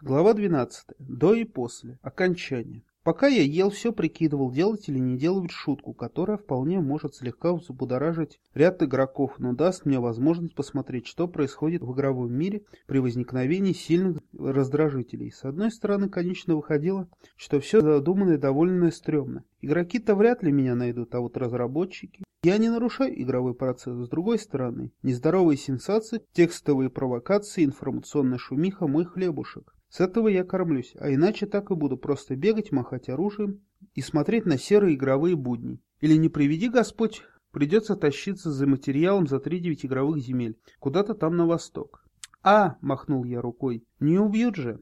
Глава 12. До и после. Окончание. Пока я ел, все прикидывал, делать или не делать шутку, которая вполне может слегка взбудоражить ряд игроков, но даст мне возможность посмотреть, что происходит в игровом мире при возникновении сильных раздражителей. С одной стороны, конечно, выходило, что все задумано и довольно стрёмно. Игроки-то вряд ли меня найдут, а вот разработчики... Я не нарушаю игровой процесс. С другой стороны, нездоровые сенсации, текстовые провокации, информационная шумиха – мой хлебушек. С этого я кормлюсь, а иначе так и буду просто бегать, махать оружием и смотреть на серые игровые будни. Или не приведи Господь, придется тащиться за материалом за три-девять игровых земель, куда-то там на восток. «А!» — махнул я рукой. «Не убьют же!»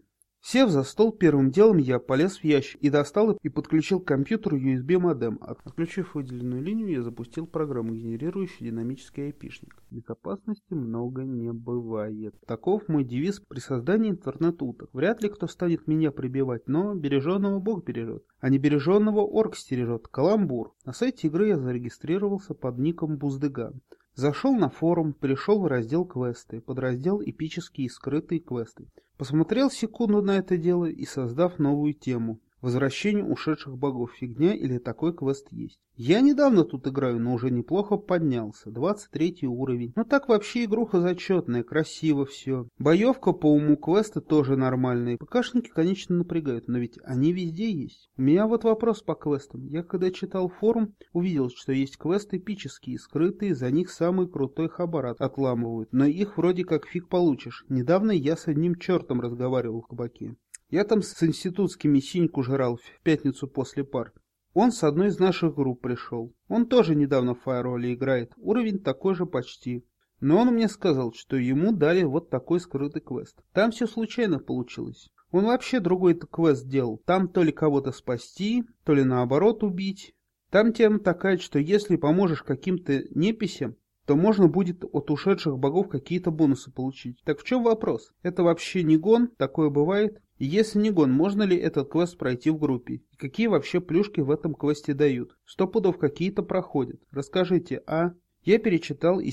Сев за стол, первым делом я полез в ящик и достал и подключил к компьютеру USB-модем. Отключив выделенную линию, я запустил программу, генерирующую динамический айпишник. Безопасности много не бывает. Таков мой девиз при создании интернет-уток. Вряд ли кто станет меня прибивать, но береженного Бог бережет, а не береженного орк стережет. Каламбур. На сайте игры я зарегистрировался под ником Буздыган. Зашел на форум, перешел в раздел квесты, подраздел эпические скрытые квесты. Посмотрел секунду на это дело и, создав новую тему, Возвращение ушедших богов фигня или такой квест есть. Я недавно тут играю, но уже неплохо поднялся. 23 уровень. Ну так вообще игруха зачетная, красиво все. Боевка по уму квеста тоже нормальная. ПКшники, конечно, напрягают, но ведь они везде есть. У меня вот вопрос по квестам. Я когда читал форум, увидел, что есть квесты эпические, скрытые, за них самый крутой хабарат отламывают. Но их вроде как фиг получишь. Недавно я с одним чертом разговаривал в кабаке. Я там с институтскими синьку жрал в пятницу после пар. Он с одной из наших групп пришел. Он тоже недавно в фаероле играет. Уровень такой же почти. Но он мне сказал, что ему дали вот такой скрытый квест. Там все случайно получилось. Он вообще другой квест делал. Там то ли кого-то спасти, то ли наоборот убить. Там тема такая, что если поможешь каким-то неписям, то можно будет от ушедших богов какие-то бонусы получить. Так в чем вопрос? Это вообще не гон? Такое бывает? Если не гон, можно ли этот квест пройти в группе? И какие вообще плюшки в этом квесте дают? Сто пудов какие-то проходят. Расскажите, а... Я перечитал и,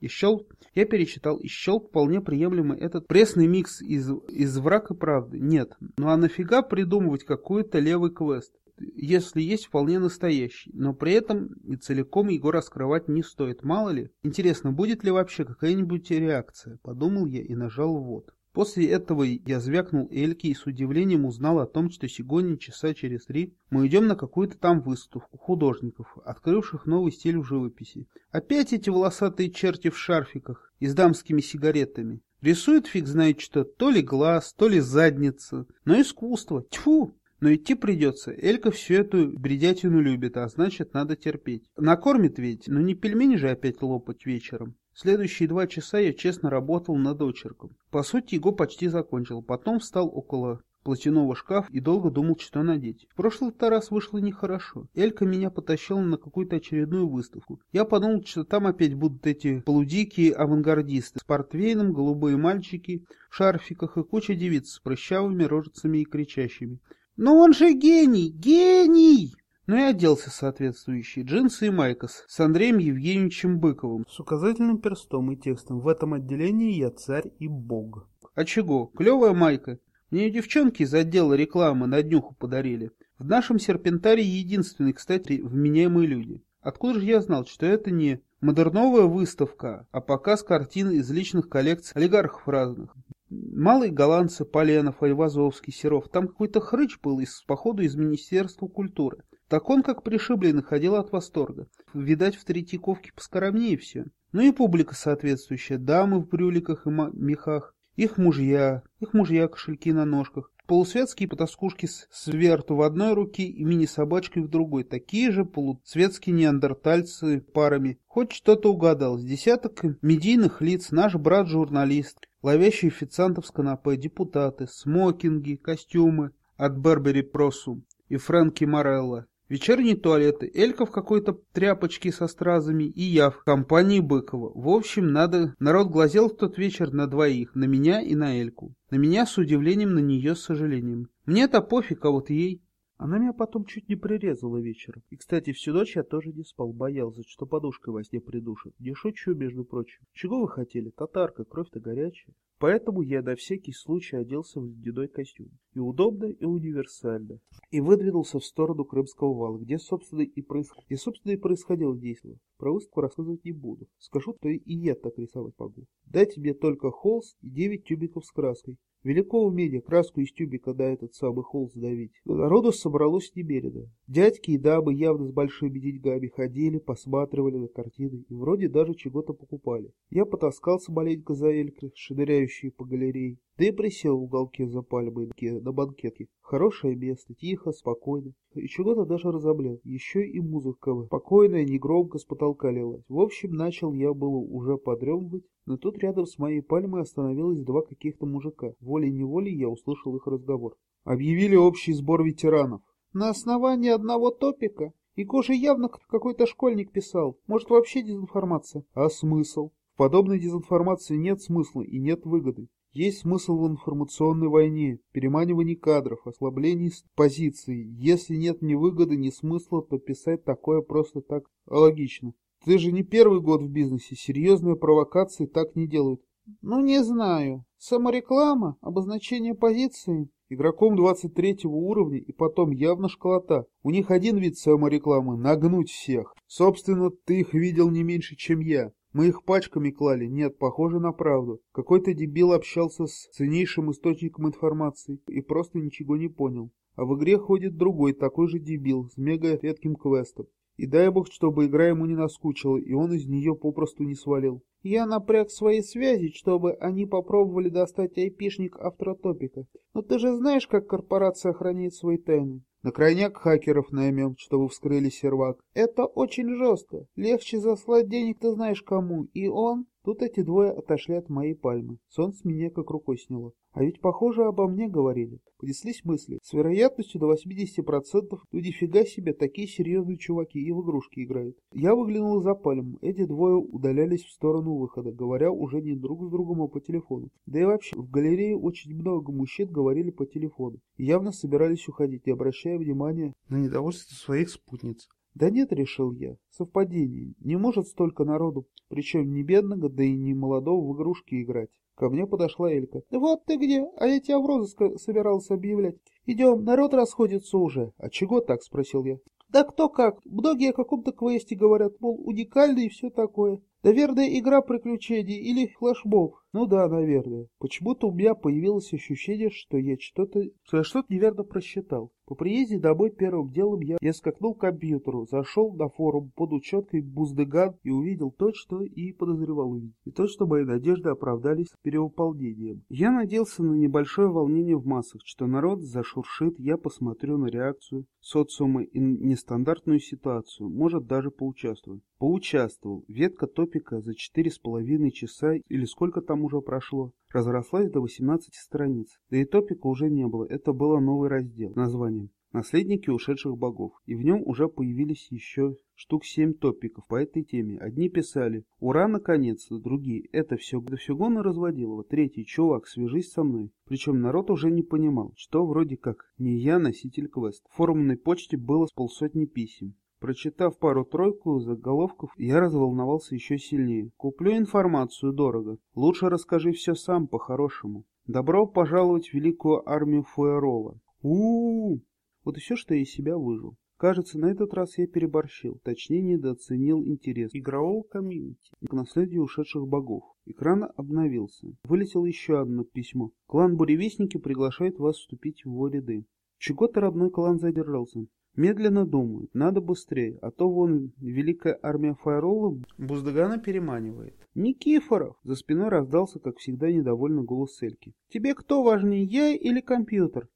и счел, я перечитал и счел вполне приемлемый этот пресный микс из, из враг и правды. Нет, ну а нафига придумывать какой-то левый квест? если есть вполне настоящий, но при этом и целиком его раскрывать не стоит, мало ли. Интересно, будет ли вообще какая-нибудь реакция? Подумал я и нажал «вот». После этого я звякнул Эльке и с удивлением узнал о том, что сегодня, часа через три, мы идем на какую-то там выставку художников, открывших новый стиль в живописи. Опять эти волосатые черти в шарфиках и с дамскими сигаретами. Рисуют фиг знает что, то ли глаз, то ли задница. Но искусство, тьфу! Но идти придется. Элька всю эту бредятину любит, а значит, надо терпеть. Накормит ведь, но не пельмени же опять лопать вечером. Следующие два часа я честно работал над очерком. По сути, его почти закончил. Потом встал около платяного шкафа и долго думал, что надеть. В прошлый раз вышло нехорошо. Элька меня потащила на какую-то очередную выставку. Я подумал, что там опять будут эти полудикие авангардисты с портвейном, голубые мальчики в шарфиках и куча девиц с прыщавыми рожицами и кричащими. «Но он же гений! Гений!» Ну и оделся соответствующий джинсы и майка с Андреем Евгеньевичем Быковым с указательным перстом и текстом «В этом отделении я царь и бог». А чего? Клевая майка. Мне девчонки из отдела рекламы на днюху подарили. В нашем серпентарии единственные, кстати, вменяемые люди. Откуда же я знал, что это не модерновая выставка, а показ картин из личных коллекций олигархов разных? Малые голландцы, Поленов, Айвазовский, Серов. Там какой-то хрыч был из, походу из Министерства культуры. Так он, как пришибленный, ходил от восторга. Видать, в Третьяковке поскоромнее все. Ну и публика соответствующая. Дамы в брюликах и мехах. Их мужья. Их мужья кошельки на ножках. Полусветские потаскушки с сверту в одной руке и мини-собачкой в другой. Такие же полусветские неандертальцы парами. Хоть что-то угадал. С десяток медийных лиц наш брат-журналист, ловящий официантов с канапе, депутаты, смокинги, костюмы от Бербери Просу и Фрэнки Морелло. Вечерние туалеты, Элька в какой-то тряпочке со стразами и я в компании Быкова. В общем, надо... Народ глазел в тот вечер на двоих, на меня и на Эльку. На меня с удивлением, на нее с сожалением. Мне-то пофиг, а вот ей... Она меня потом чуть не прирезала вечером. И, кстати, всю ночь я тоже не спал, боялся, что подушкой во сне придушит. Не шучу, между прочим. Чего вы хотели? Татарка, кровь-то горячая. Поэтому я на всякий случай оделся в ледяной костюм. И удобно, и универсально. И выдвинулся в сторону Крымского вала, где, собственно, и, происход... и, собственно, и происходило действие. Про выставку рассказывать не буду. Скажу, то и я так рисовать могу. Дайте мне только холст и девять тюбиков с краской. Велико умение краску из тюбика на этот самый холст давить. Но народу собралось немерено. Дядьки и дамы явно с большими деньгами ходили, посматривали на картины и вроде даже чего-то покупали. Я потаскался маленько за элькой, шныряющие по галерее, да и присел в уголке за пальмой на банкетке. Хорошее место, тихо, спокойно. И чего-то даже разомлел. Еще и музыка спокойная, негромко с потолка лилась. В общем, начал я было уже подремывать, но тут рядом с моей пальмой остановилось два каких-то мужика. Волей-неволей я услышал их разговор. Объявили общий сбор ветеранов. На основании одного топика? И кожа явно какой-то школьник писал. Может, вообще дезинформация? А смысл? В подобной дезинформации нет смысла и нет выгоды. Есть смысл в информационной войне, переманивании кадров, ослаблении позиции. Если нет ни выгоды, ни смысла, то писать такое просто так логично. Ты же не первый год в бизнесе, серьезные провокации так не делают. Ну, не знаю. Самореклама, обозначение позиции. Игроком 23 уровня и потом явно школота. У них один вид саморекламы – нагнуть всех. Собственно, ты их видел не меньше, чем я. Мы их пачками клали, нет, похоже на правду. Какой-то дебил общался с ценнейшим источником информации и просто ничего не понял. А в игре ходит другой, такой же дебил, с мега редким квестом. И дай бог, чтобы игра ему не наскучила, и он из нее попросту не свалил. Я напряг свои связи, чтобы они попробовали достать айпишник авторотопика. Но ты же знаешь, как корпорация охраняет свои тайны. На крайняк хакеров наймем, чтобы вскрыли сервак. Это очень жестко. Легче заслать денег ты знаешь кому, и он... Тут эти двое отошли от моей пальмы. Сон с меня как рукой сняло. А ведь, похоже, обо мне говорили. Понеслись мысли. С вероятностью до 80%, ну нифига себе, такие серьезные чуваки и в игрушки играют. Я выглянул за пальму. Эти двое удалялись в сторону выхода, говоря уже не друг с другом, а по телефону. Да и вообще, в галерее очень много мужчин говорили по телефону. Явно собирались уходить, не обращая внимания на недовольство своих спутниц. Да нет, решил я, совпадение. Не может столько народу, причем не бедного, да и не молодого в игрушки играть. Ко мне подошла Элька. «Вот ты где, а я тебя в розыск собирался объявлять. Идем, народ расходится уже». «А чего так?» — спросил я. «Да кто как. Многие о каком-то квесте говорят, мол, уникальный и все такое. Наверное, игра приключений или флешмоб. Ну да, наверное. Почему-то у меня появилось ощущение, что я что-то что я что-то неверно просчитал. По приезде домой первым делом я, я скакнул к компьютеру, зашел на форум под учеткой Буздыган и увидел то, что и подозревал увидеть. И то, что мои надежды оправдались перевыполнением. Я надеялся на небольшое волнение в массах, что народ зашуршит, я посмотрю на реакцию социума и нестандартную ситуацию, может даже поучаствую. Поучаствовал. Ветка топика за четыре с половиной часа или сколько там уже прошло, разрослась до 18 страниц. Да и топика уже не было, это был новый раздел названием «Наследники ушедших богов», и в нем уже появились еще штук семь топиков по этой теме. Одни писали «Ура, наконец-то!», другие «Это все, это все гона разводилово», третий «Чувак, свяжись со мной». Причем народ уже не понимал, что вроде как не я носитель квест. В форумной почте было с полсотни писем. Прочитав пару-тройку заголовков, я разволновался еще сильнее. Куплю информацию дорого. Лучше расскажи все сам по-хорошему. Добро пожаловать в великую армию Фуэрола. у у, -у! Вот и все, что я из себя выжил. Кажется, на этот раз я переборщил, точнее недооценил интерес игрового комьюнити к наследию ушедших богов. Экран обновился. Вылетело еще одно письмо. Клан Буревестники приглашает вас вступить в его ряды. Чего-то родной клан задержался. Медленно думают, надо быстрее, а то вон великая армия Файрола Буздагана переманивает. «Никифоров!» За спиной раздался, как всегда, недовольный голос Эльки. «Тебе кто важнее, я или компьютер?»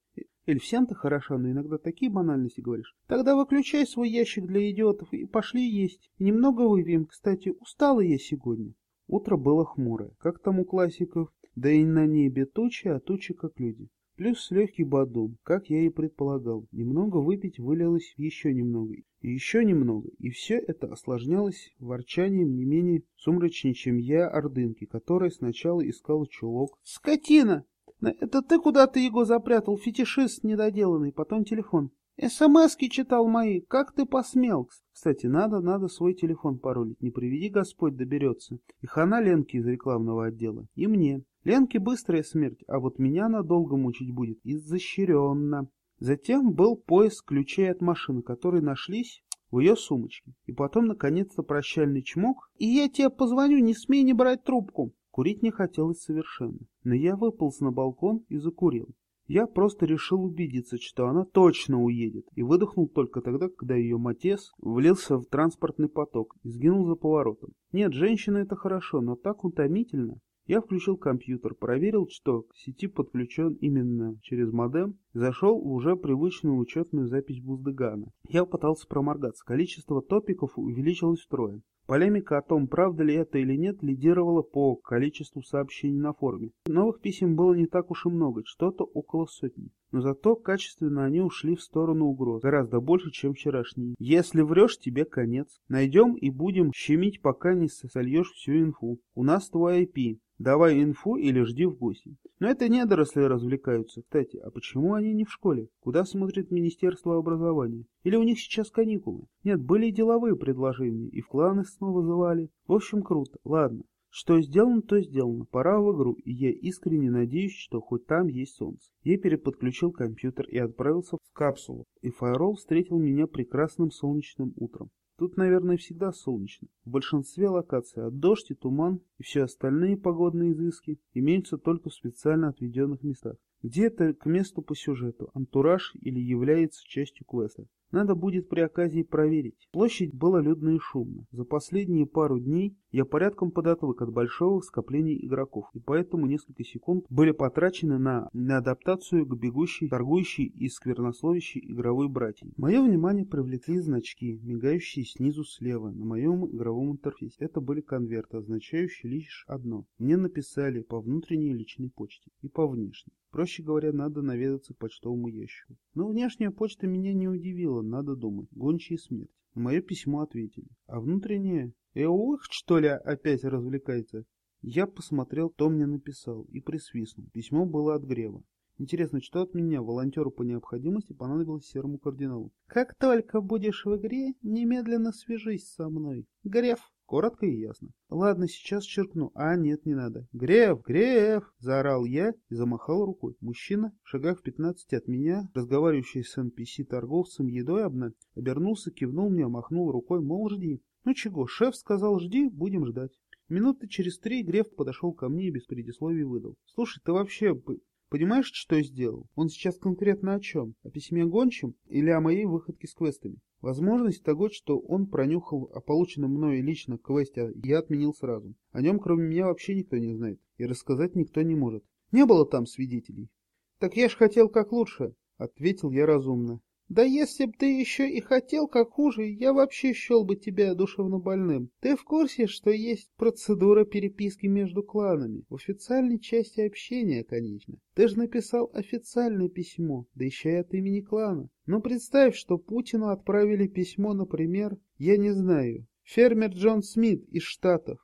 Эль, всем ты хороша, но иногда такие банальности говоришь. Тогда выключай свой ящик для идиотов и пошли есть. немного выпьем. Кстати, устала я сегодня. Утро было хмурое, как там у классиков. Да и на небе тучи, а тучи как люди. Плюс легкий бадун, как я и предполагал. Немного выпить вылилось еще немного. И еще немного. И все это осложнялось ворчанием не менее сумрачнее, чем я, ордынки, которая сначала искала чулок. «Скотина! Это ты куда-то его запрятал, фетишист недоделанный, потом телефон». СМСки читал мои, как ты посмел? Кстати, надо, надо свой телефон паролить, не приведи Господь доберется. И хана Ленке из рекламного отдела, и мне. Ленке быстрая смерть, а вот меня надолго мучить будет, изощренно. Затем был поиск ключей от машины, которые нашлись в ее сумочке. И потом, наконец-то, прощальный чмок. И я тебе позвоню, не смей не брать трубку. Курить не хотелось совершенно. Но я выполз на балкон и закурил. Я просто решил убедиться, что она точно уедет, и выдохнул только тогда, когда ее матес влился в транспортный поток и сгинул за поворотом. Нет, женщина это хорошо, но так утомительно. Я включил компьютер, проверил, что к сети подключен именно через модем, зашел в уже привычную учетную запись Буздыгана. Я пытался проморгаться, количество топиков увеличилось втрое. Полемика о том, правда ли это или нет, лидировала по количеству сообщений на форуме. Новых писем было не так уж и много, что-то около сотни. Но зато качественно они ушли в сторону угроз, гораздо больше, чем вчерашние. Если врешь, тебе конец. Найдем и будем щемить, пока не сольешь всю инфу. У нас твой IP. Давай инфу или жди в гости. Но это недоросли развлекаются. Кстати, а почему они не в школе? Куда смотрит Министерство образования? Или у них сейчас каникулы? Нет, были деловые предложения, и в кланы снова звали. В общем, круто. Ладно. Что сделано, то сделано. Пора в игру, и я искренне надеюсь, что хоть там есть солнце. Я переподключил компьютер и отправился в капсулу, и Файрол встретил меня прекрасным солнечным утром. Тут, наверное, всегда солнечно. В большинстве локаций от дождь и туман и все остальные погодные изыски имеются только в специально отведенных местах. Где-то к месту по сюжету, антураж или является частью квеста. Надо будет при оказии проверить. Площадь была людно и шумно. За последние пару дней я порядком подотвык от большого скопления игроков, и поэтому несколько секунд были потрачены на, на адаптацию к бегущей, торгующей и сквернословящей игровой братьей. Мое внимание привлекли значки, мигающие снизу слева на моем игровом интерфейсе. Это были конверты, означающие лишь одно. Мне написали по внутренней личной почте и по внешней. Проще говоря, надо наведаться к почтовому ящику. Но внешняя почта меня не удивила, надо думать. Гончие смерть. Мое письмо ответили. А внутренняя... Эух, что ли, опять развлекается? Я посмотрел, кто мне написал, и присвистнул. Письмо было от Грева. Интересно, что от меня, волонтеру по необходимости, понадобилось серому кардиналу? Как только будешь в игре, немедленно свяжись со мной. Греф. Коротко и ясно. Ладно, сейчас черкну. А, нет, не надо. Греф, Греф! Заорал я и замахал рукой. Мужчина, шагах в пятнадцати от меня, разговаривающий с NPC-торговцем едой обна, обернулся, кивнул мне, махнул рукой, мол, жди. Ну чего, шеф сказал, жди, будем ждать. Минуты через три Греф подошел ко мне и без предисловий выдал. Слушай, ты вообще понимаешь, что сделал? Он сейчас конкретно о чем? О письме гончим или о моей выходке с квестами? Возможность того, что он пронюхал о полученном мною лично квесте, я отменил сразу. О нем, кроме меня, вообще никто не знает, и рассказать никто не может. Не было там свидетелей. Так я ж хотел как лучше, ответил я разумно. Да если б ты еще и хотел как хуже, я вообще счел бы тебя душевно больным. Ты в курсе, что есть процедура переписки между кланами? В официальной части общения, конечно. Ты же написал официальное письмо, да еще и от имени клана. Ну представь, что Путину отправили письмо, например, я не знаю, фермер Джон Смит из Штатов.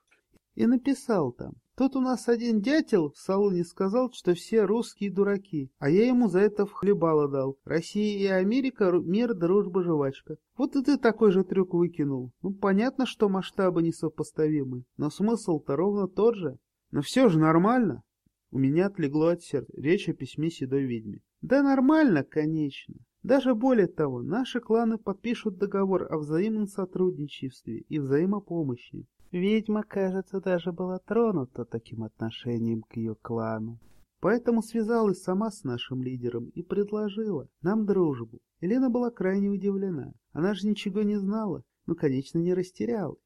И написал там, Тут у нас один дятел в салоне сказал, что все русские дураки, а я ему за это в хлебало дал. Россия и Америка — мир, дружба, жвачка. Вот и ты такой же трюк выкинул. Ну, понятно, что масштабы несопоставимы, но смысл-то ровно тот же. Но все же нормально. У меня отлегло от сердца. Речь о письме седой ведьме. Да нормально, конечно. Даже более того, наши кланы подпишут договор о взаимном сотрудничестве и взаимопомощи. Ведьма, кажется, даже была тронута таким отношением к ее клану. Поэтому связалась сама с нашим лидером и предложила нам дружбу. Елена была крайне удивлена. Она же ничего не знала, но, конечно, не растерялась.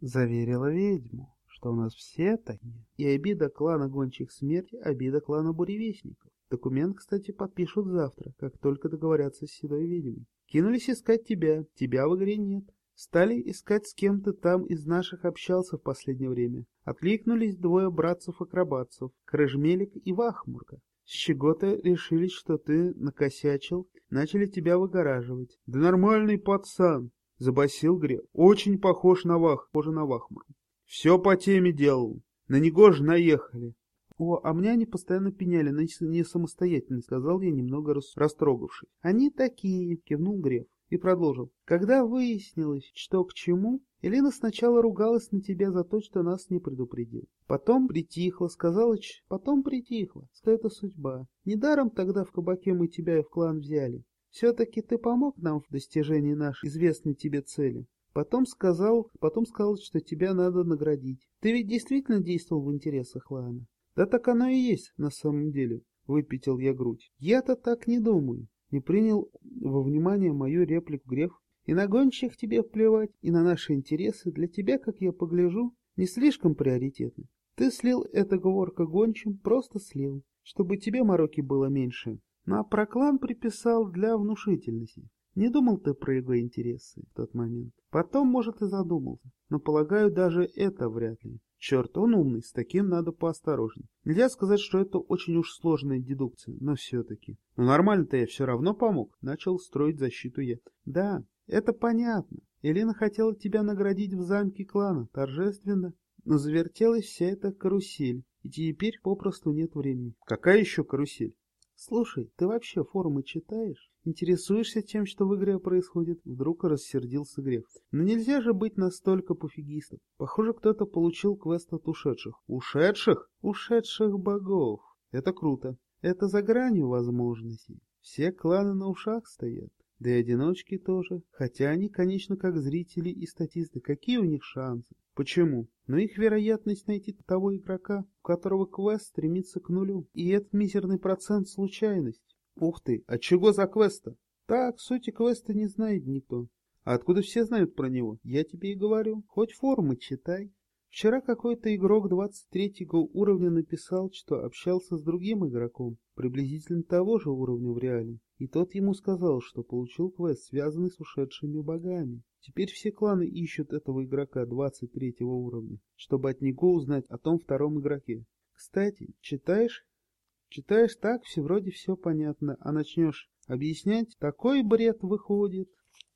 Заверила ведьму, что у нас все такие. И обида клана гончих смерти, обида клана буревестников. Документ, кстати, подпишут завтра, как только договорятся с седой ведьмой. Кинулись искать тебя, тебя в игре нет. Стали искать с кем то там из наших общался в последнее время. Откликнулись двое братцев-акробатцев, Крыжмелик и Вахмурка. С чего-то решили, что ты накосячил, начали тебя выгораживать. Да нормальный пацан, забасил Гре. Очень похож на Вах, похоже на Вахмурку. Все по теме делал. На него же наехали. О, а мне они постоянно пеняли на несамостоятельность, сказал я, немного растрогавшись. Они такие, кивнул Греф и продолжил. Когда выяснилось, что к чему, Элина сначала ругалась на тебя за то, что нас не предупредил. Потом притихла, сказала, ч... потом притихла, что это судьба. Недаром тогда в кабаке мы тебя и в клан взяли. Все-таки ты помог нам в достижении нашей известной тебе цели. Потом сказал, потом сказал, что тебя надо наградить. Ты ведь действительно действовал в интересах клана. Да так оно и есть на самом деле, выпятил я грудь. Я-то так не думаю. Не принял во внимание мою реплику Греф. И на гонщик тебе плевать, и на наши интересы для тебя, как я погляжу, не слишком приоритетны. Ты слил это говорка гончим, просто слил, чтобы тебе мороки было меньше. Ну а про клан приписал для внушительности. Не думал ты про его интересы в тот момент. Потом, может, и задумался. Но, полагаю, даже это вряд ли. Черт, он умный, с таким надо поосторожней. Нельзя сказать, что это очень уж сложная дедукция, но все-таки. Но нормально-то я все равно помог. Начал строить защиту я. Да, это понятно. Елена хотела тебя наградить в замке клана, торжественно. Но завертелась вся эта карусель, и теперь попросту нет времени. Какая еще карусель? Слушай, ты вообще форумы читаешь? Интересуешься тем, что в игре происходит? Вдруг рассердился Греф. Но нельзя же быть настолько пофигистом. Похоже, кто-то получил квест от ушедших. Ушедших? Ушедших богов. Это круто. Это за гранью возможностей. Все кланы на ушах стоят. Да и одиночки тоже. Хотя они, конечно, как зрители и статисты. Какие у них шансы? Почему? Но их вероятность найти того игрока, у которого квест стремится к нулю. И этот мизерный процент случайность. Ух ты, а чего за квеста? Так, сути квеста не знает никто. А откуда все знают про него? Я тебе и говорю. Хоть форумы читай. Вчера какой-то игрок 23 уровня написал, что общался с другим игроком, приблизительно того же уровня в реале. И тот ему сказал, что получил квест, связанный с ушедшими богами. Теперь все кланы ищут этого игрока 23 уровня, чтобы от него узнать о том втором игроке. Кстати, читаешь Читаешь так, все вроде все понятно, а начнешь объяснять, такой бред выходит.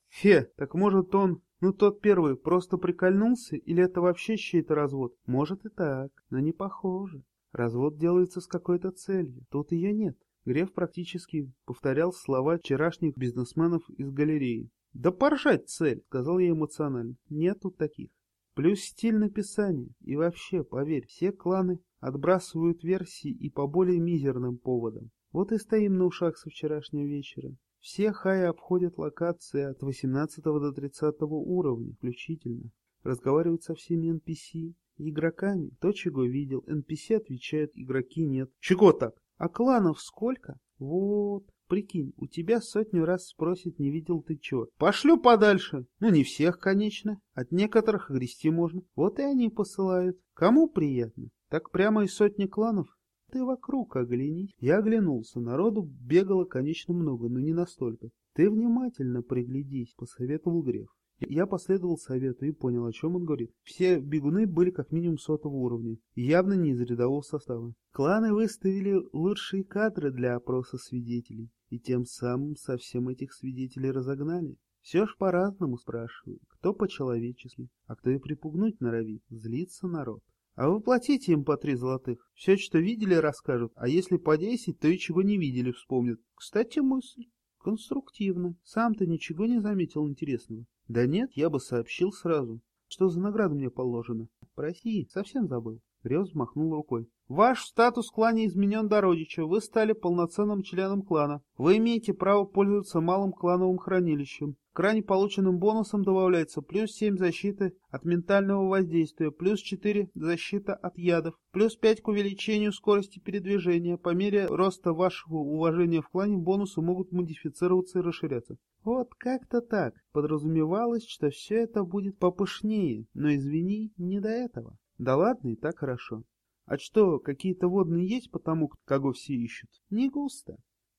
Фе, так может он, ну тот первый, просто прикольнулся, или это вообще чей-то развод? Может и так, но не похоже. Развод делается с какой-то целью, тут ее нет. Греф практически повторял слова вчерашних бизнесменов из галереи. «Да поржать цель!» — сказал я эмоционально. «Нет тут таких. Плюс стиль написания. И вообще, поверь, все кланы Отбрасывают версии и по более мизерным поводам. Вот и стоим на ушах со вчерашнего вечера. Все хай обходят локации от 18 до 30 уровня включительно. Разговаривают со всеми NPC игроками. То, чего видел, NPC отвечают, игроки нет. Чего так? А кланов сколько? Вот. Прикинь, у тебя сотню раз спросит, не видел ты чего. Пошлю подальше. Ну, не всех, конечно. От некоторых грести можно. Вот и они посылают. Кому приятно? Так прямо из сотни кланов? Ты вокруг оглянись. Я оглянулся. Народу бегало, конечно, много, но не настолько. Ты внимательно приглядись, посоветовал Греф. Я последовал совету и понял, о чем он говорит. Все бегуны были как минимум сотого уровня, явно не из рядового состава. Кланы выставили лучшие кадры для опроса свидетелей, и тем самым совсем этих свидетелей разогнали. Все ж по-разному спрашивают, кто по-человечески, а кто и припугнуть норовит, злится народ. А вы платите им по три золотых. Все, что видели, расскажут, а если по десять, то и чего не видели, вспомнят. Кстати, мысль. Конструктивно. Сам-то ничего не заметил интересного. Да нет, я бы сообщил сразу. Что за награда мне положена? Проси, совсем забыл. Грез махнул рукой. Ваш статус в клане изменен до родича. Вы стали полноценным членом клана. Вы имеете право пользоваться малым клановым хранилищем. К ранее полученным бонусам добавляется плюс 7 защиты от ментального воздействия, плюс 4 защита от ядов, плюс 5 к увеличению скорости передвижения. По мере роста вашего уважения в клане бонусы могут модифицироваться и расширяться. Вот как-то так. Подразумевалось, что все это будет попышнее, но извини, не до этого. Да ладно, и так хорошо. А что, какие-то водные есть потому, кого все ищут? Не густо.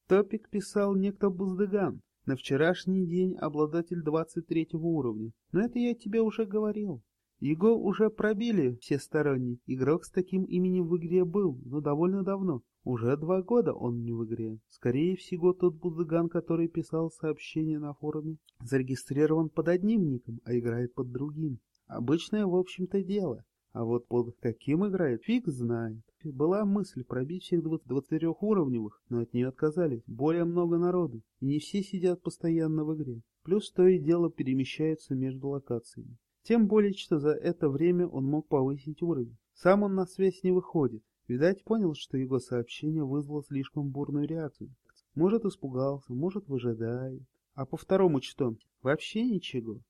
Топик писал некто Буздыган. На вчерашний день обладатель 23 уровня. Но это я тебе уже говорил. Его уже пробили все сторонние. Игрок с таким именем в игре был, но довольно давно. Уже два года он не в игре. Скорее всего, тот Будыган, который писал сообщение на форуме, зарегистрирован под одним ником, а играет под другим. Обычное, в общем-то, дело. А вот под каким играет, фиг знает. Была мысль пробить всех 24-уровневых, но от нее отказались. Более много народу, и не все сидят постоянно в игре. Плюс то и дело перемещаются между локациями. Тем более, что за это время он мог повысить уровень. Сам он на связь не выходит. Видать, понял, что его сообщение вызвало слишком бурную реакцию. Может, испугался, может, выжидает. А по второму что? Вообще ничего.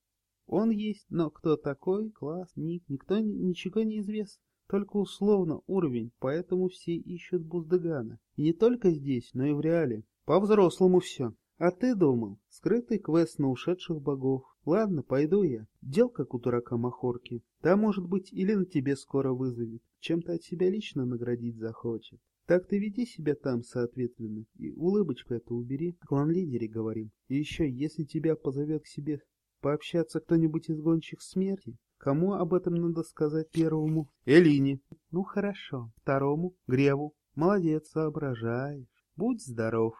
Он есть, но кто такой, класс, ник, никто ничего не известно. Только условно уровень, поэтому все ищут Буздыгана. И не только здесь, но и в реале. По-взрослому все. А ты думал, скрытый квест на ушедших богов. Ладно, пойду я. Дел как у дурака Махорки. Да, может быть, или на тебе скоро вызовет. Чем-то от себя лично наградить захочет. Так ты веди себя там соответственно. И улыбочку эту убери. Клан-лидере говорим. И еще, если тебя позовет к себе пообщаться кто-нибудь из гонщик смерти, Кому об этом надо сказать первому? Элине. Ну хорошо. Второму? Греву. Молодец, соображаешь. Будь здоров.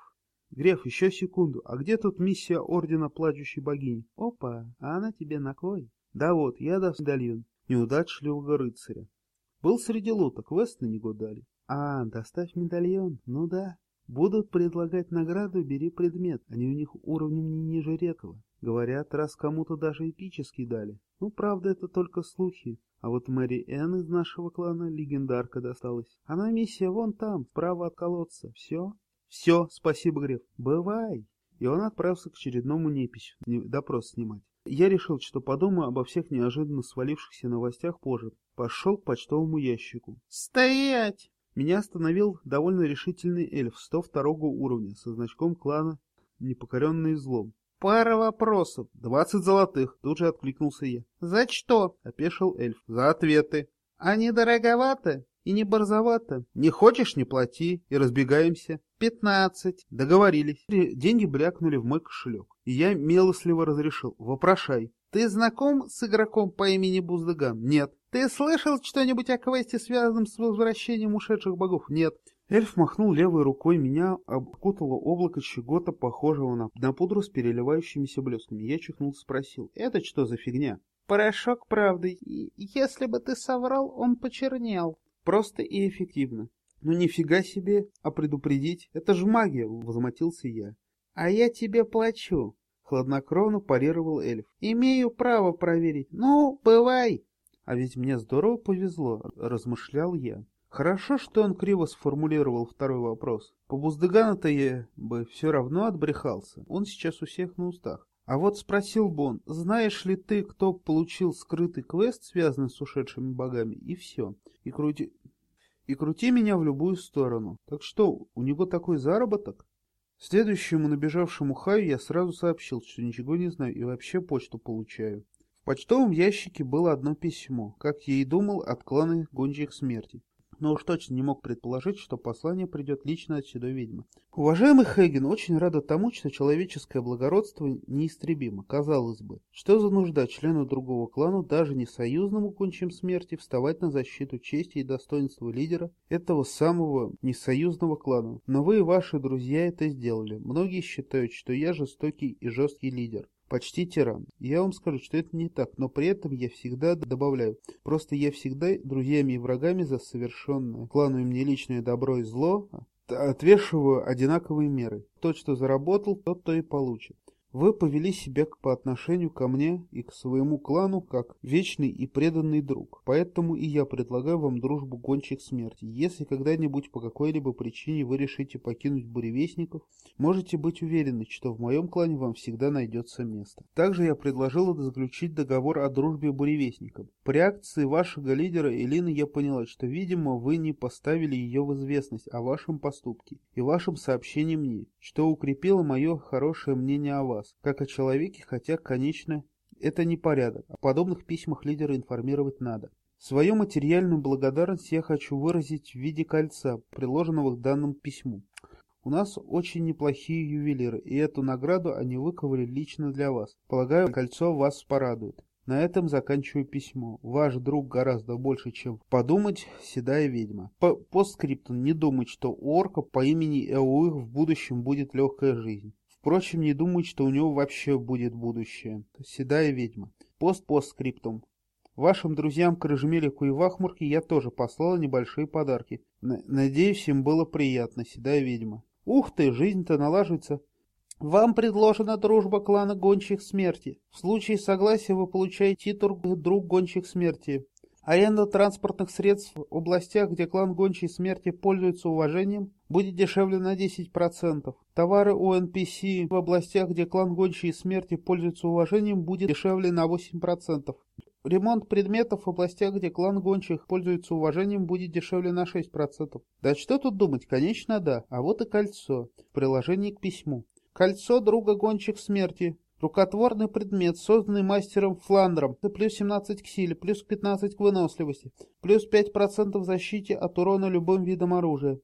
Греф, еще секунду. А где тут миссия Ордена Плачущей Богини? Опа, а она тебе на кой? Да вот, я даст медальон. Неудачливого рыцаря. Был среди лута, квест на него дали. А, доставь медальон. Ну да. Будут предлагать награду, бери предмет. Они у них уровнем не ниже редкого. Говорят, раз кому-то даже эпический дали. Ну, правда, это только слухи. А вот Мэри Энн из нашего клана легендарка досталась. Она миссия вон там, справа от колодца. Все? Все, спасибо, Греф. Бывай. И он отправился к очередному неписью, допрос снимать. Я решил, что подумаю обо всех неожиданно свалившихся новостях позже. Пошел к почтовому ящику. «Стоять!» Меня остановил довольно решительный эльф 102 уровня со значком клана «Непокоренный злом». «Пара вопросов. Двадцать золотых», — тут же откликнулся я. «За что?» — опешил эльф. «За ответы». «А не дороговато и не борзовато? Не хочешь — не плати, и разбегаемся». «Пятнадцать». Договорились. Деньги брякнули в мой кошелек, и я милостливо разрешил. «Вопрошай». «Ты знаком с игроком по имени Буздыган?» «Нет». «Ты слышал что-нибудь о квесте, связанном с возвращением ушедших богов?» «Нет». Эльф махнул левой рукой, меня обкутало облако чего-то похожего на, на пудру с переливающимися блесками. Я чихнул спросил, это что за фигня? Порошок правды. Если бы ты соврал, он почернел. Просто и эффективно. Ну нифига себе, а предупредить? Это же магия, возмутился я. А я тебе плачу. Хладнокровно парировал эльф. Имею право проверить. Ну, бывай. А ведь мне здорово повезло, размышлял я. Хорошо, что он криво сформулировал второй вопрос. По Буздыгану-то я бы все равно отбрехался. Он сейчас у всех на устах. А вот спросил бы он, знаешь ли ты, кто получил скрытый квест, связанный с ушедшими богами, и все. И крути... И крути меня в любую сторону. Так что, у него такой заработок? Следующему набежавшему Хаю я сразу сообщил, что ничего не знаю и вообще почту получаю. В почтовом ящике было одно письмо, как я и думал, от клана гончих смерти но уж точно не мог предположить, что послание придет лично от седой ведьмы. Уважаемый Хейген, очень рада тому, что человеческое благородство неистребимо. Казалось бы, что за нужда члену другого клана, даже не союзному гончим смерти, вставать на защиту чести и достоинства лидера этого самого несоюзного клана. Но вы и ваши друзья это сделали. Многие считают, что я жестокий и жесткий лидер почти тиран. Я вам скажу, что это не так, но при этом я всегда добавляю. Просто я всегда друзьями и врагами за совершенное клановым мне личное добро и зло отвешиваю одинаковые меры. Тот, что заработал, тот то и получит. Вы повели себя по отношению ко мне и к своему клану как вечный и преданный друг. Поэтому и я предлагаю вам дружбу гонщик смерти. Если когда-нибудь по какой-либо причине вы решите покинуть буревестников, можете быть уверены, что в моем клане вам всегда найдется место. Также я предложил заключить договор о дружбе буревестников. При реакции вашего лидера Элины я поняла, что, видимо, вы не поставили ее в известность о вашем поступке и вашем сообщении мне, что укрепило мое хорошее мнение о вас вас, как о человеке, хотя, конечно, это не порядок. О подобных письмах лидера информировать надо. Свою материальную благодарность я хочу выразить в виде кольца, приложенного к данному письму. У нас очень неплохие ювелиры, и эту награду они выковали лично для вас. Полагаю, кольцо вас порадует. На этом заканчиваю письмо. Ваш друг гораздо больше, чем подумать, седая ведьма. По постскриптум не думать, что у орка по имени Эуих в будущем будет легкая жизнь. Впрочем, не думаю, что у него вообще будет будущее. Седая ведьма. Пост-постскриптум. Вашим друзьям Крыжмелику и Вахмурке я тоже послала небольшие подарки. Надеюсь, им было приятно, седая ведьма. Ух ты, жизнь-то налаживается. Вам предложена дружба клана Гончих Смерти. В случае согласия вы получаете титул Друг Гончих Смерти. Аренда транспортных средств в областях, где клан Гончей Смерти пользуется уважением, будет дешевле на 10%. Товары у NPC в областях, где клан Гончей Смерти пользуется уважением, будет дешевле на 8%. Ремонт предметов в областях, где клан гончих пользуется уважением, будет дешевле на 6%. Да что тут думать, конечно да. А вот и кольцо в приложении к письму. Кольцо друга гонщик смерти. Рукотворный предмет, созданный мастером Фландром. Плюс 17 к силе, плюс 15 к выносливости, плюс 5% защите от урона любым видом оружия.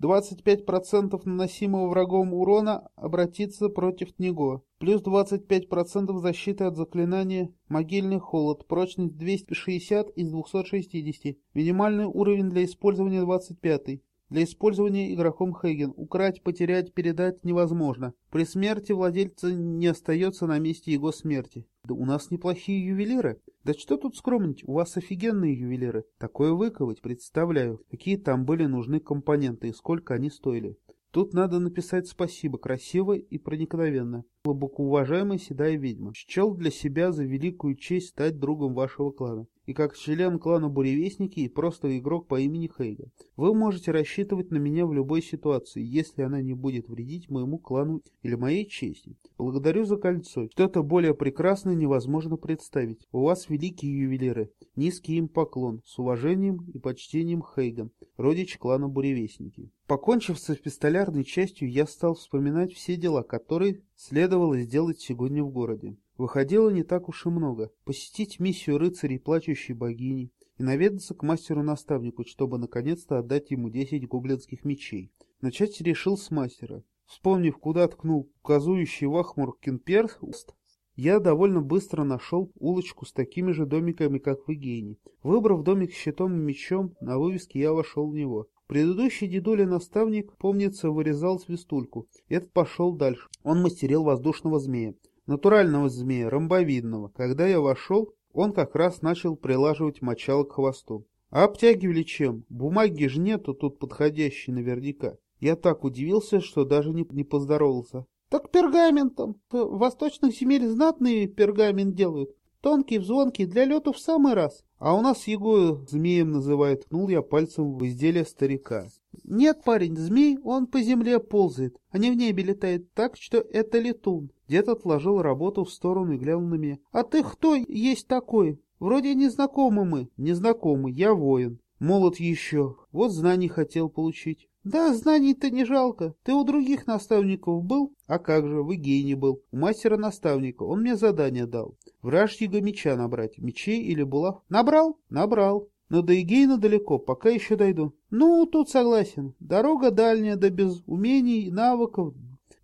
25% наносимого врагом урона обратится против него. Плюс 25% защиты от заклинания «Могильный холод». Прочность 260 из 260. Минимальный уровень для использования 25. Для использования игроком Хейген украть, потерять, передать невозможно. При смерти владельца не остается на месте его смерти. Да у нас неплохие ювелиры. Да что тут скромнить, у вас офигенные ювелиры. Такое выковать, представляю, какие там были нужны компоненты и сколько они стоили. Тут надо написать спасибо, красиво и проникновенно. Глубоко уважаемая седая ведьма, счел для себя за великую честь стать другом вашего клана и как член клана Буревестники и просто игрок по имени Хейга. Вы можете рассчитывать на меня в любой ситуации, если она не будет вредить моему клану или моей чести. Благодарю за кольцо. Что-то более прекрасное невозможно представить. У вас великие ювелиры. Низкий им поклон. С уважением и почтением Хейган, родич клана Буревестники. Покончив с эпистолярной частью, я стал вспоминать все дела, которые следовало сделать сегодня в городе. Выходило не так уж и много. Посетить миссию рыцарей плачущей богини и наведаться к мастеру-наставнику, чтобы наконец-то отдать ему десять гоблинских мечей. Начать решил с мастера. Вспомнив, куда ткнул указующий Вахмуркин перст, я довольно быстро нашел улочку с такими же домиками, как в Игейне. Выбрав домик с щитом и мечом, на вывеске я вошел в него. Предыдущий дедуля-наставник, помнится, вырезал свистульку. Этот пошел дальше. Он мастерил воздушного змея натурального змея, ромбовидного. Когда я вошел, он как раз начал прилаживать мочало к хвосту. А обтягивали чем? Бумаги же нету тут подходящей наверняка. Я так удивился, что даже не, не поздоровался. Так пергаментом. В восточных земель знатный пергамент делают. Тонкий, звонкий, для лету в самый раз. А у нас его змеем называют. Ткнул я пальцем в изделие старика. Нет, парень, змей, он по земле ползает, а не в небе летает, так что это летун. Дед отложил работу в сторону и глянул на меня. А ты кто есть такой? Вроде незнакомы мы. Незнакомы, я воин. Молод еще. Вот знаний хотел получить. Да, знаний-то не жалко. Ты у других наставников был? А как же, в Игейне был. У мастера-наставника. Он мне задание дал. Вражьего меча набрать. Мечей или булав? Набрал? Набрал. Но до Игейна далеко, пока еще дойду. Ну, тут согласен. Дорога дальняя, да без умений, навыков.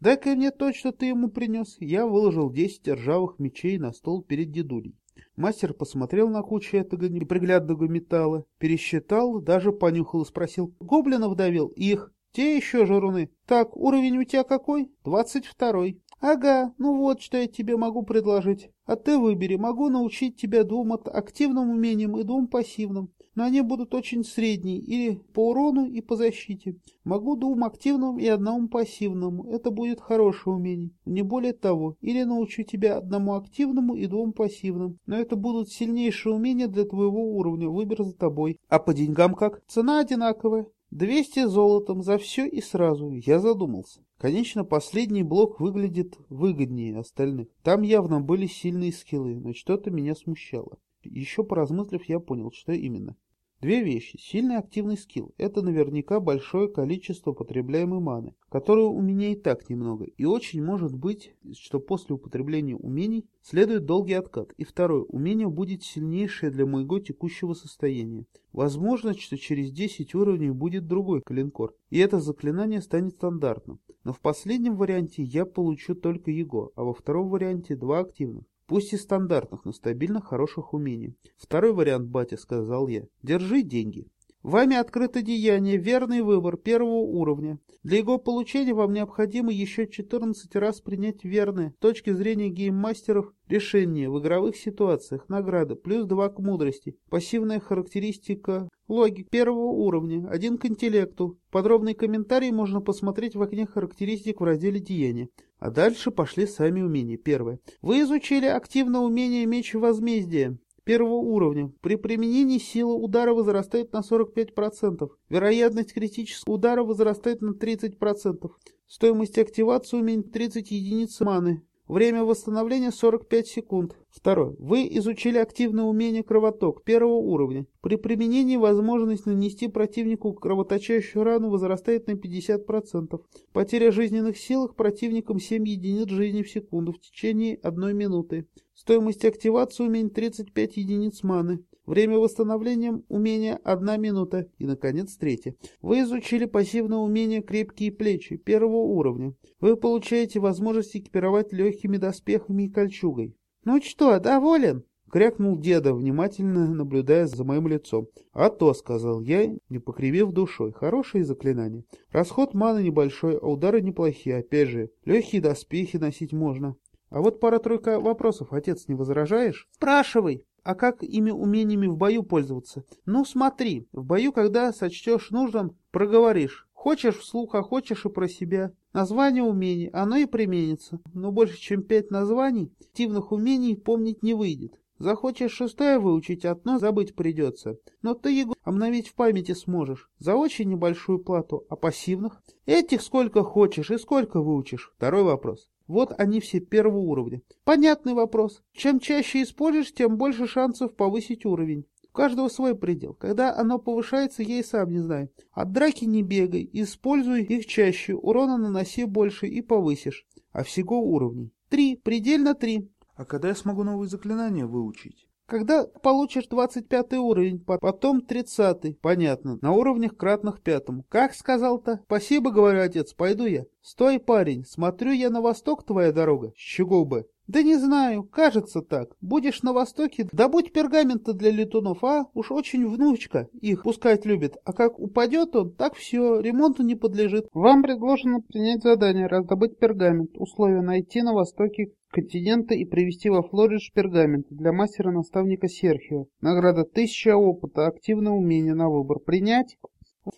Дай-ка мне то, что ты ему принес. Я выложил десять ржавых мечей на стол перед дедулей. Мастер посмотрел на кучу этого неприглядного металла, пересчитал, даже понюхал и спросил. Гоблинов давил? Их. Те еще жируны. Так, уровень у тебя какой? Двадцать второй. Ага, ну вот, что я тебе могу предложить. А ты выбери, могу научить тебя двум активным умениям и двум пассивным. Но они будут очень средние, или по урону и по защите. Могу двум активным и одному пассивному. Это будет хорошее умение, не более того. Или научу тебя одному активному и двум пассивным. Но это будут сильнейшие умения для твоего уровня. Выбор за тобой. А по деньгам как? Цена одинаковая. Двести золотом за все и сразу. Я задумался. Конечно, последний блок выглядит выгоднее остальных. Там явно были сильные скиллы, но что-то меня смущало. Еще поразмыслив, я понял, что именно. Две вещи. Сильный активный скилл. Это наверняка большое количество потребляемой маны, которой у меня и так немного. И очень может быть, что после употребления умений следует долгий откат. И второе. Умение будет сильнейшее для моего текущего состояния. Возможно, что через 10 уровней будет другой калинкор. И это заклинание станет стандартным. Но в последнем варианте я получу только его, а во втором варианте два активных. Пусть и стандартных, но стабильно хороших умений. Второй вариант, батя, сказал я. Держи деньги. Вами открыто деяние, верный выбор первого уровня. Для его получения вам необходимо еще 14 раз принять верное, с точки зрения гейммастеров, решение в игровых ситуациях, награда, плюс 2 к мудрости, пассивная характеристика, логик первого уровня, один к интеллекту. Подробный комментарий можно посмотреть в окне характеристик в разделе деяния. А дальше пошли сами умения. Первое. Вы изучили активно умение меч возмездия первого уровня. При применении сила удара возрастает на 45%. Вероятность критического удара возрастает на 30%. Стоимость активации уменьшит 30 единиц маны. Время восстановления 45 секунд. Второе. Вы изучили активное умение кровоток первого уровня. При применении возможность нанести противнику кровоточащую рану возрастает на 50%. Потеря жизненных сил противникам 7 единиц жизни в секунду в течение 1 минуты. Стоимость активации умений 35 единиц маны. Время восстановления умения 1 минута. И, наконец, третье. Вы изучили пассивное умение крепкие плечи первого уровня. Вы получаете возможность экипировать легкими доспехами и кольчугой. «Ну что, доволен?» — крякнул деда, внимательно наблюдая за моим лицом. «А то», — сказал я, не покривив душой, — «хорошее заклинание. Расход маны небольшой, а удары неплохие. Опять же, легкие доспехи носить можно. А вот пара-тройка вопросов, отец, не возражаешь? Спрашивай. А как ими умениями в бою пользоваться? Ну, смотри, в бою, когда сочтешь нужным, проговоришь. Хочешь вслух, а хочешь и про себя. Название умений, оно и применится. Но больше, чем пять названий, активных умений помнить не выйдет. Захочешь шестое выучить, одно забыть придется. Но ты его обновить в памяти сможешь. За очень небольшую плату. А пассивных? Этих сколько хочешь и сколько выучишь. Второй вопрос. Вот они все первого уровня. Понятный вопрос. Чем чаще используешь, тем больше шансов повысить уровень. У каждого свой предел. Когда оно повышается, я и сам не знаю. От драки не бегай, используй их чаще, урона наноси больше и повысишь. А всего уровней. Три, предельно три. А когда я смогу новые заклинания выучить? Когда получишь 25 уровень, потом 30 понятно, на уровнях кратных пятому. Как сказал-то? Спасибо, говорю, отец, пойду я. Стой, парень, смотрю я на восток твоя дорога, с чего бы? Да не знаю, кажется так. Будешь на востоке, добудь пергамента для летунов, а? Уж очень внучка их пускать любит. А как упадет он, так все, ремонту не подлежит. Вам предложено принять задание, раздобыть пергамент. Условия найти на востоке континента и привести во Флоридж пергамент для мастера-наставника Серхио. Награда тысяча опыта, активное умение на выбор. Принять?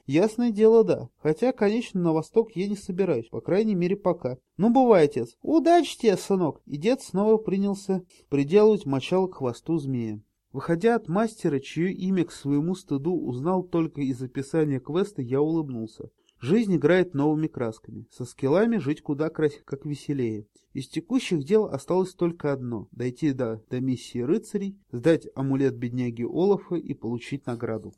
Ясное дело, да. Хотя, конечно, на восток я не собираюсь, по крайней мере, пока. Ну, бывай, отец. Удачи тебе, сынок. И дед снова принялся приделывать мочало к хвосту змея. Выходя от мастера, чье имя к своему стыду узнал только из описания квеста, я улыбнулся. Жизнь играет новыми красками. Со скиллами жить куда красивее, как веселее. Из текущих дел осталось только одно – дойти до, до миссии рыцарей, сдать амулет бедняги Олафа и получить награду.